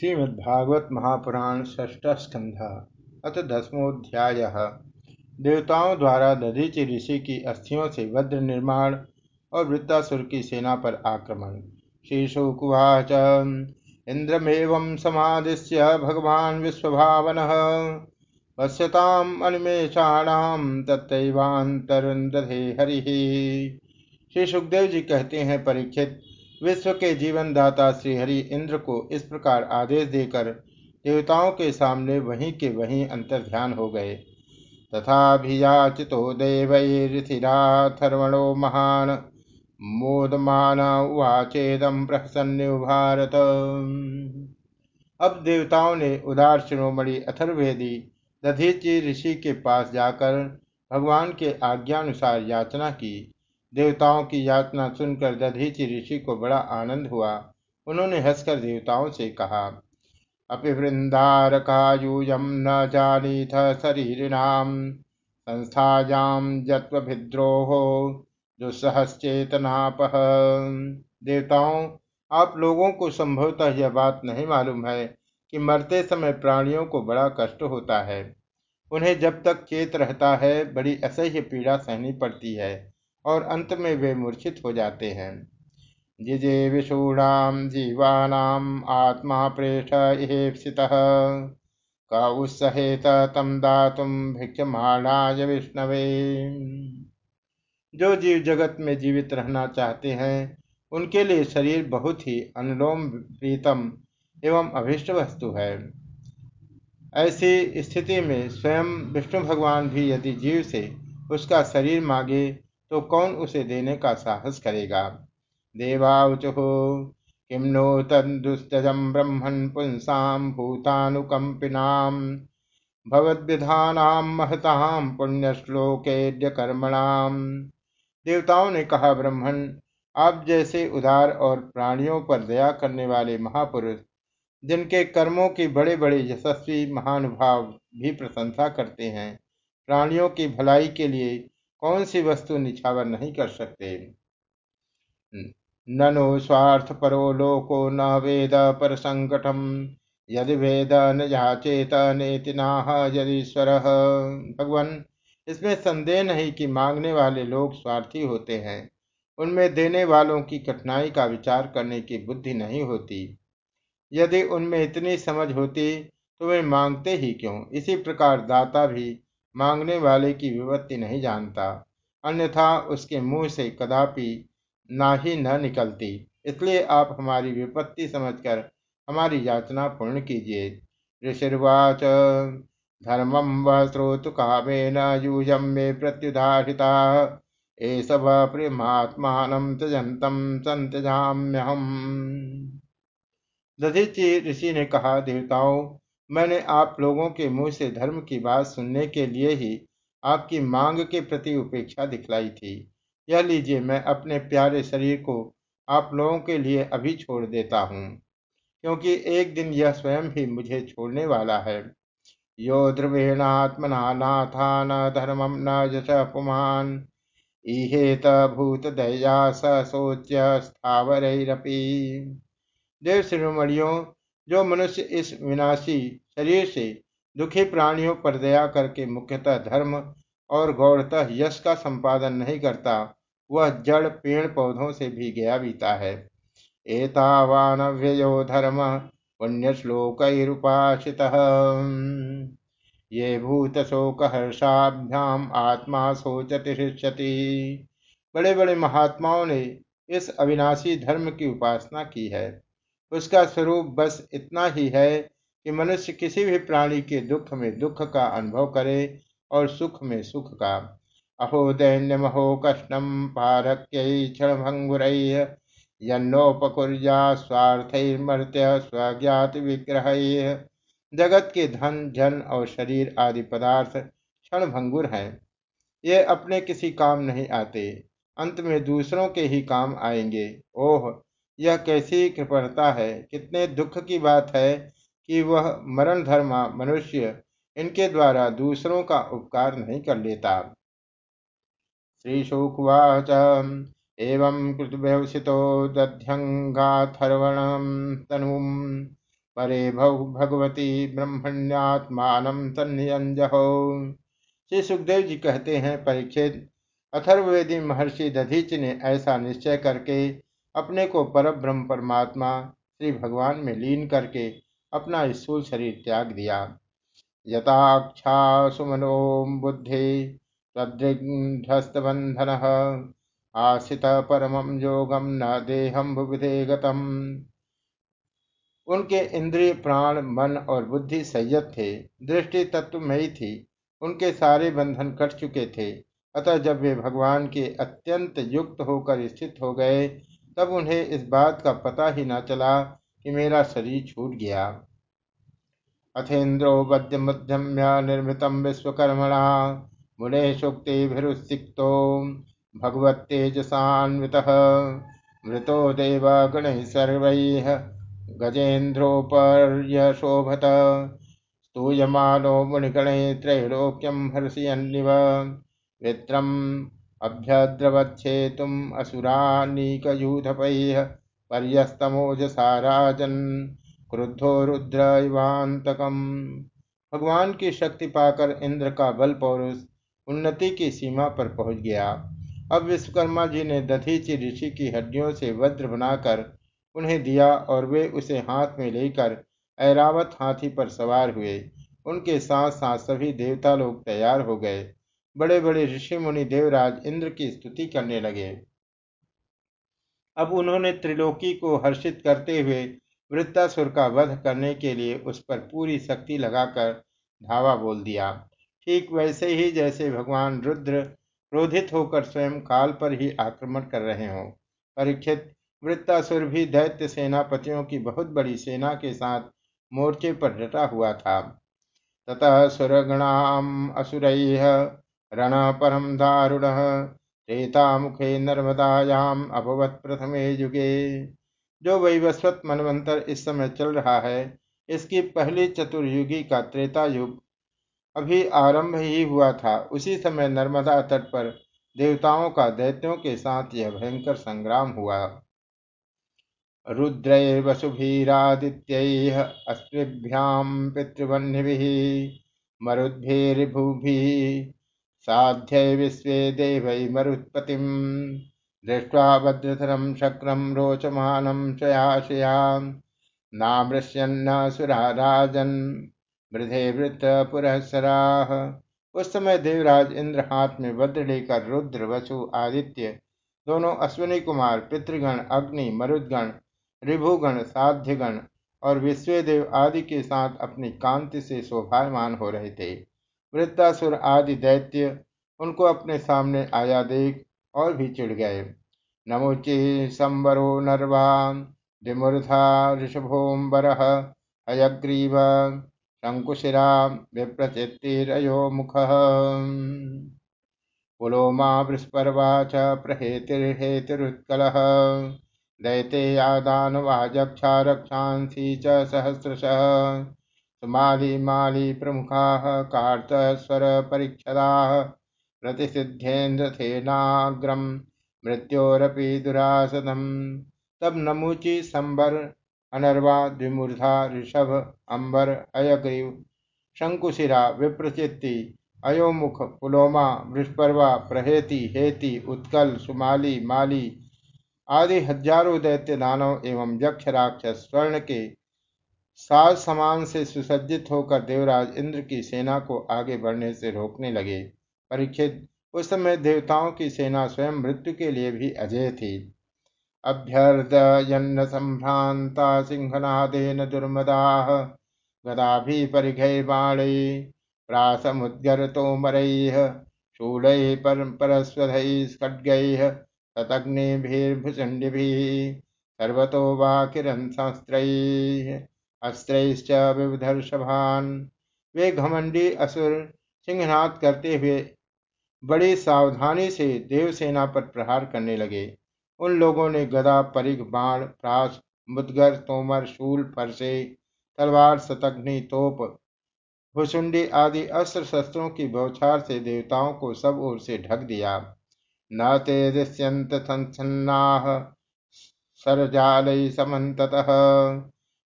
श्रीमद्भागवत महापुराण षष्ठ स्कंध अथ दसमोध्याय देवताओं द्वारा दधीचि ऋषि की अस्थियों से वज्र निर्माण और वृत्तासुर की सेना पर आक्रमण। श्रीशुकुवाच इंद्रमेव समादिश्य भगवान विश्वभावन। पश्यताम अनिमेषाणाम तत्वांतरदधे हरि। श्री सुखदेव जी कहते हैं, परीक्षित विश्व के जीवन दाता श्रीहरि इंद्र को इस प्रकार आदेश देकर देवताओं के सामने वहीं के वहीं अंतर ध्यान हो गए। तथा तथाभियाचितो देवैरिथिराथर्वणो महान। मोदमान उवाचेदम प्रहसन्यु भारत अब देवताओं ने उदार शिरोमणि अथर्वेदी दधीची ऋषि के पास जाकर भगवान के आज्ञानुसार याचना की। देवताओं की यातना सुनकर दधीचि ऋषि को बड़ा आनंद हुआ। उन्होंने हंसकर देवताओं से कहा, अपि वृंदारकायूयम न जानी थ शरीरिणाम संस्थायाम जत्विद्रोहो दुस्सहचेतनापह देवताओं, आप लोगों को संभवतः यह बात नहीं मालूम है कि मरते समय प्राणियों को बड़ा कष्ट होता है। उन्हें जब तक चेत रहता है, बड़ी असह्य पीड़ा सहनी पड़ती है। और अंत में वे मूर्छित हो जाते हैं। जिजे विषूणाम जीवानाम आत्मा प्रेष इहेप्सित। का उत्सहेत तम दातुम भिक्षमाणाय विष्णवे। जो जीव जगत में जीवित रहना चाहते हैं, उनके लिए शरीर बहुत ही अनुलोम प्रीतम एवं अभिष्ट वस्तु है। ऐसी स्थिति में स्वयं विष्णु भगवान भी यदि जीव से उसका शरीर मांगे तो कौन उसे देने का साहस करेगा? देवाचु किम नो तदुस्तजम ब्रह्मण पुंसाम भूतानुकंपिनाम भगवद्विधानाम महताम पुण्यश्लोके कर्मणाम देवताओं ने कहा ब्रह्मण आप जैसे उदार और प्राणियों पर दया करने वाले महापुरुष, जिनके कर्मों की बड़े बड़े यशस्वी महानुभाव भी प्रशंसा करते हैं, प्राणियों की भलाई के लिए कौन सी वस्तु निछावर नहीं कर सकते? ननु स्वार्थ परो लोको न वेद पर संकटम यदि वेद न याचेत यदीश्वर भगवान, इसमें संदेह नहीं कि मांगने वाले लोग स्वार्थी होते हैं। उनमें देने वालों की कठिनाई का विचार करने की बुद्धि नहीं होती। यदि उनमें इतनी समझ होती तो वे मांगते ही क्यों? इसी प्रकार दाता भी मांगने वाले की विपत्ति नहीं जानता, अन्यथा उसके मुँह से कदापि ना ही न निकलती। इसलिए आप हमारी विपत्ति समझकर हमारी याचना पूर्ण कीजिए। ऋषिर्वाच धर्मम व स्रोत कामेन यूयम में प्रत्युदाहिता एस प्रेमात्मान त्यजंतम संत्यजाम्यहम दधीची ऋषि ने कहा, देवताओं मैंने आप लोगों के मुँह से धर्म की बात सुनने के लिए ही आपकी मांग के प्रति उपेक्षा दिखलाई थी। यह लीजिए मैं अपने प्यारे शरीर को आप लोगों के लिए अभी छोड़ देता हूँ, क्योंकि एक दिन यह स्वयं भी मुझे छोड़ने वाला है। यो ध्रुवेणात्मना नाथा न धर्मम न यश इहेत भूत दया सोच्य स्थावरपी देव शिरोमणियों जो मनुष्य इस विनाशी शरीर से दुखी प्राणियों पर दया करके मुख्यतः धर्म और गौरतः यश का संपादन नहीं करता, वह जड़ पेड़ पौधों से भी गया बीता है। एतावान व्ययो धर्म पुण्य श्लोक ये भूत शोक हर्षाभ्याम आत्मा सोचति बड़े बड़े महात्माओं ने इस अविनाशी धर्म की उपासना की है। उसका स्वरूप बस इतना ही है कि मनुष्य किसी भी प्राणी के दुख में दुख का अनुभव करे और सुख में सुख का। अहो दैन्य महो कष्टम पारक्य क्षण भंगुर यन्नोपकुर्या स्वार्थमर्त्य स्वज्ञात विग्रह। जगत के धन, जन और शरीर आदि पदार्थ क्षण भंगुर हैं। ये अपने किसी काम नहीं आते। अंत में दूसरों के ही काम आएँगे। ओह! यह कैसी कृपणता है? कितने दुख की बात है कि वह मरण धर्मा मनुष्य इनके द्वारा दूसरों का उपकार नहीं कर लेता। श्रीशुकुवाच एवं कृतव्यवसितो दध्यङ्गाथर्वणं तनुं परे भगवती ब्रह्मण्यात्मान तन्नियंजहो श्री सुखदेव जी कहते हैं परीक्षित अथर्ववेदी महर्षि दधीच ने ऐसा निश्चय करके अपने को पर ब्रह्म परमात्मा श्री भगवान में लीन करके अपना स्थूल शरीर त्याग दिया। यथाक्षा सुमनो बुद्धि तदृघस्तबंधन आशित परम योगम न देहम गतम। उनके इंद्रिय प्राण, मन और बुद्धि संयत थे, दृष्टि तत्वमयी थी, उनके सारे बंधन कट चुके थे। अतः जब वे भगवान के अत्यंत युक्त होकर स्थित हो गए तब उन्हें इस बात का पता ही न चला कि मेरा शरीर छूट गया। अथेन्द्रो बद्य मध्यम्य निर्मित विश्वकर्मणा मुने शुक्तिभिरुसिक्तो भगवत्तेजसान्वित मृतो देव गण सर्व गजेन्द्रोपर्यशोभत। स्तूयमानो मुनिगणे त्रैलोक्यं हर्षयन्निव। मित्रम् अभ्यद्रवच्छेतुम् असुरानीकयूथपैः पर्यस्तमोजसा राजन् क्रुद्धो रुद्र इवांतकम भगवान की शक्ति पाकर इंद्र का बल पौरुष उन्नति की सीमा पर पहुँच गया। अब विश्वकर्मा जी ने दधीची ऋषि की हड्डियों से वज्र बनाकर उन्हें दिया और वे उसे हाथ में लेकर ऐरावत हाथी पर सवार हुए। उनके साथ साथ सभी देवता लोग तैयार हो गए। बड़े बड़े ऋषि मुनि देवराज इंद्र की स्तुति करने लगे। अब उन्होंने त्रिलोकी को हर्षित करते हुए वृत्तासुर का वध करने के लिए उस पर पूरी शक्ति लगाकर धावा बोल दिया। ठीक वैसे ही जैसे भगवान रुद्र क्रोधित होकर स्वयं काल पर ही आक्रमण कर रहे हों, परीक्षित वृत्तासुर भी दैत्य सेनापतियों की बहुत बड़ी सेना के साथ मोर्चे पर डटा हुआ था। ततः सुरगणाम असुर रण परम दारुण त्रेता मुखे नर्मदायाम अभवत प्रथमे युगे। जो वैवस्वत मनवंतर इस समय चल रहा है, इसकी पहली चतुर्युगी का त्रेता युग अभी आरंभ ही हुआ था। उसी समय नर्मदा तट पर देवताओं का दैत्यों के साथ यह भयंकर संग्राम हुआ। रुद्रैर्वसुभिरादित्यैः अस्त्रिभ्यां पितृवह्निभिः, मरुद्भिर्भुभिः साध्यै विश्वे देवै मरुत्पतिम् दृष्ट्वा भद्रधरं शक्रं रोचमानं स्वयाशयां नामृश्यन्न सुरा राजन् वृधे वृत्तपुरःसराः उस समय देवराज इंद्र हाथ में वज्र लेकर रुद्र, वसु, आदित्य, दोनों अश्विनी कुमार, पितृगण, अग्नि, मरुदगण, रिभुगण, साध्यगण और विश्वदेव आदि के साथ अपनी कांति से शोभायमान हो रहे थे। वृत्तासुर आदि दैत्य उनको अपने सामने आया देख और भी चिढ़ गए। नमोचि संबरो नरवान विमूर्धा ऋषभोम्बर हयग्रीव शंकुशिरा विप्रचित्तिरयो मुख। पुलोमा वृष्पर्वा च प्रहेतिर्हेतिरुत्कल। दैतेयादानवा जक्षा रक्षांसि च सुमाली माली प्रमुखाः कार्तस्वरपरिच्छदाः प्रतिसिद्धेन्द्रथेनाग्रम मृत्योरपि दुरासदम् तब नमुचि संबर अनर्वा द्विमूर्धा ऋषभ अंबर अयग्रीव शंकुशिरा विप्रचित्ति अयोमुख पुलोमा वृषपर्वा प्रहेति हेति उत्कल सुमाली माली आदि हज़ारों दैत्य दानव एवं यक्ष राक्षस स्वर्ण के साज समान से सुसज्जित होकर देवराज इंद्र की सेना को आगे बढ़ने से रोकने लगे। परीक्षित उस समय देवताओं की सेना स्वयं मृत्यु के लिए भी अजय थी। अभ्यर्दयन्न संभ्रांता सिंहनादेन दुर्मदा गदाभि परिघैर्बाणै प्रासमुद्गरतोमरैः शूलैः परस्वधैः खड्गैः ततग्निभिर्भुचण्डिभिः सर्वतो वा किरण किरन्शास्त्रैः अस्त्रैश्च विविधर्षभान्। वे घमंडी असुर सिंहनाथ करते हुए बड़ी सावधानी से देवसेना पर प्रहार करने लगे। उन लोगों ने गदा, परिघ, बाण, प्रास, मुदगर, तोमर, शूल, फरसे, तलवार, सतग्नि, तोप, भुसुंडी आदि अस्त्र शस्त्रों की बौछार से देवताओं को सब ओर से ढक दिया। न ते दृश्यन्त संसन्नाः सरजालैः समन्ततः।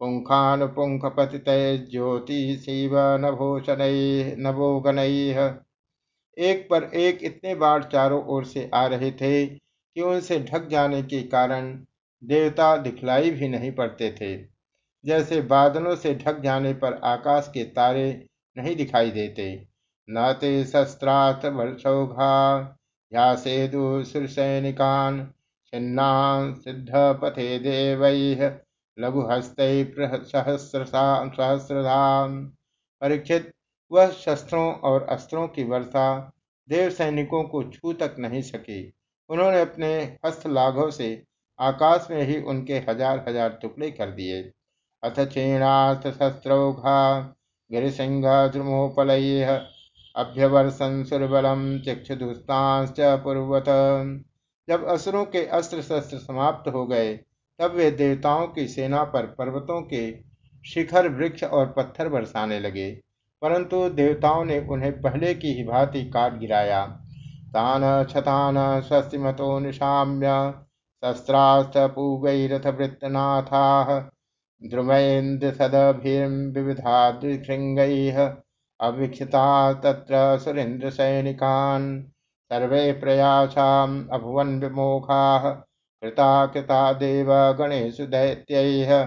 पुंखानुपुंखपतितैर्ज्योतिषीव नभूषणैः नभोगणैः एक पर एक इतने बाढ़ चारों ओर से आ रहे थे कि उनसे ढक जाने के कारण देवता दिखलाई भी नहीं पड़ते थे। जैसे बादलों से ढक जाने पर आकाश के तारे नहीं दिखाई देते। न ते शस्त्रास्त्र वर्षौघा ध्यासेदु सुरसैनिकान छिन्नान सिद्ध पथे देवैः सहस्रधाम। परीक्षित, वह शस्त्रों और अस्त्रों की वर्षा देव सैनिकों को छू तक नहीं सकी। उन्होंने अपने हस्तलाघों से आकाश में ही उनके हज़ार हज़ार टुकड़े कर दिए। अथ क्षीणास्त्र शस्त्रौघा, गिरिसिंह द्रुमोपल अभ्यवर्षन सुरबलम चिक्षुदुस्तांश्च पूर्वत। जब असुरों के अस्त्र शस्त्र समाप्त हो गए तब वे देवताओं की सेना पर पर्वतों के शिखर, वृक्ष और पत्थर बरसाने लगे। परंतु देवताओं ने उन्हें पहले की ही भांति काट गिराया। तान क्षतान स्वस्तिमतो निशाम्य शस्त्रास्त्र पूगैरथ वृत्तनाथा द्रुमैन्द्र सदभिर्विविधादृशृङ्गैः अवीक्षिता तत्र सुरेन्द्र सैनिकान् सर्वे प्रयासाम् अभुवन् विमोघाः। कृता कृता देव गणेशु दैत्यैः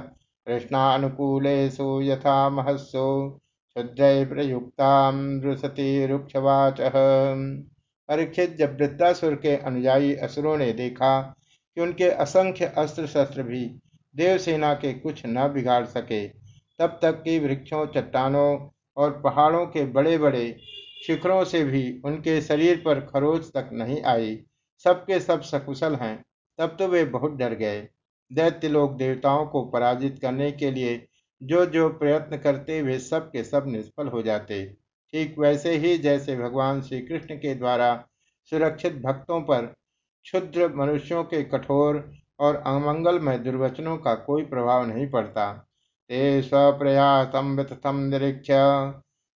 कृष्णानुकूलेषु यथा महस्सु प्रयुक्तामृषति रुक्षवाच। परीक्षित जब वृद्धासुर के अनुयायी असुरों ने देखा कि उनके असंख्य अस्त्र शस्त्र भी देवसेना के कुछ न बिगाड़ सके, तब तक कि वृक्षों, चट्टानों और पहाड़ों के बड़े बड़े शिखरों से भी उनके शरीर पर खरोच तक नहीं आई। सबके सब सकुशल हैं। तब तो वे बहुत डर गए। दैत्य लोग देवताओं को पराजित करने के लिए जो जो प्रयत्न करते, वे सब के सब निष्फल हो जाते। ठीक वैसे ही जैसे भगवान श्री कृष्ण के द्वारा सुरक्षित भक्तों पर क्षुद्र मनुष्यों के कठोर और अमंगलमय दुर्वचनों का कोई प्रभाव नहीं पड़ता। ते स्वप्रयासम वितथम निरीक्ष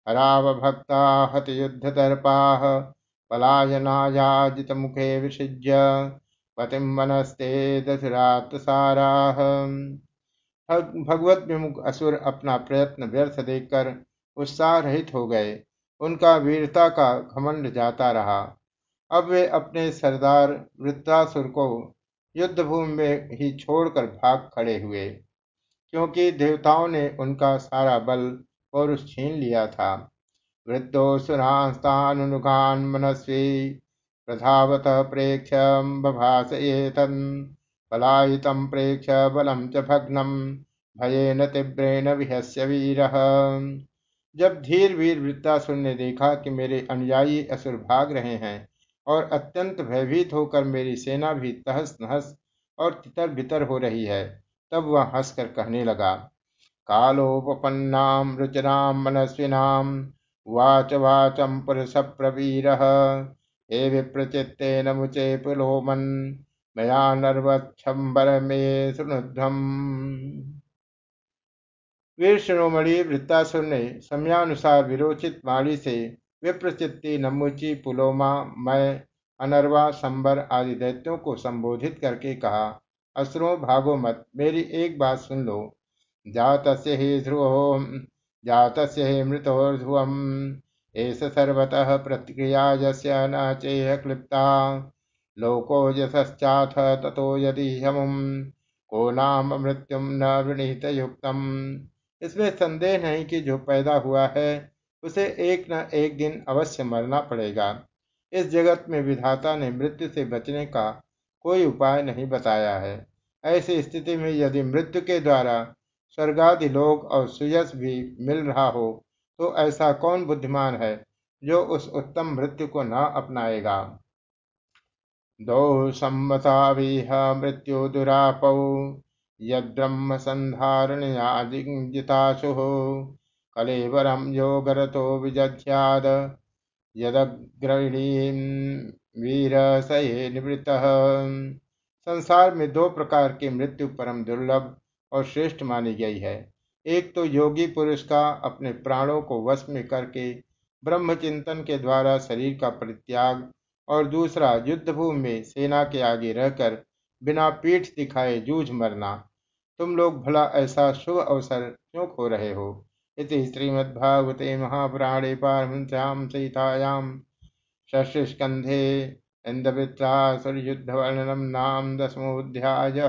हराव भक्ता हत युद्ध दर्पा पलायनायाजित मुखे विसृज्य पतिम वनस्ते दशरात सारा भगवत विमुख असुर अपना प्रयत्न व्यर्थ देखकर उत्साह रहित हो गए। उनका वीरता का घमंड जाता रहा। अब वे अपने सरदार वृत्तासुर को युद्धभूमि में ही छोड़कर भाग खड़े हुए, क्योंकि देवताओं ने उनका सारा बल पौरुष छीन लिया था। वृद्धो सुरास्तानुगान मनस्वी प्रधावत प्रेक्ष बभास पलायितं प्रेक्ष बलम च भग्नम भयेन तीव्रेण विहस्य वीर। जब धीर वीर वृत्तासुर ने देखा कि मेरे अनुयायी असुर भाग रहे हैं और अत्यंत भयभीत होकर मेरी सेना भी तहस नहस और तितर बितर हो रही है, तब वह हंसकर कहने लगा कालोपन्नाम रुचराम मनस्विनाम वाच वाचम पुरुष प्रवीर हे विप्रचित्तेन मुचे पुलोमन मया नर्वच्छम्बर में सुनुध्वम वीर शिरोमणि वृत्तासुर ने समयानुसार विरोचित वाणी से विप्रचित्ति नमुची पुलोमा, मय, अनर्वा, संबर आदि दैत्यों को संबोधित करके कहा, असुरों भागो मत, मेरी एक बात सुन लो। जात ही ध्रुव जात ही मृतोर्ध्रुवम एष सर्वतः प्रतिक्रिया यस्य क्लिप्ता लोको यशश्चाथ ततो यदि हमुम को नाम मृत्युम न वृणीत युक्तम इसमें संदेह नहीं कि जो पैदा हुआ है, उसे एक न एक दिन अवश्य मरना पड़ेगा। इस जगत में विधाता ने मृत्यु से बचने का कोई उपाय नहीं बताया है। ऐसी स्थिति में यदि मृत्यु के द्वारा स्वर्गादि लोक और सुयस भी मिल रहा हो तो ऐसा कौन बुद्धिमान है जो उस उत्तम मृत्यु को न अपनाएगा? दो सम्मताविह मृत्यु दुरापौ, यद्ब्रह्म संधारणयाजिताशु कलेवरम योगरतो विजध्याद यदग्रणीम वीर सये निवृत संसार में दो प्रकार की मृत्यु परम दुर्लभ और श्रेष्ठ मानी गई है। एक तो योगी पुरुष का अपने प्राणों को वश में करके, ब्रह्मचिंतन के द्वारा शरीर का परित्याग और दूसरा युद्धभूमि में सेना के आगे रहकर बिना पीठ दिखाए जूझ मरना। तुम लोग भला ऐसा शुभ अवसर क्यों खो रहे हो? इस श्रीमद्भागवते महापुराणे पारमश्याम सीतायाम षष्ठ स्कंधे इंद्रवृत्रासुर वर्णनम नाम दसमोध्याय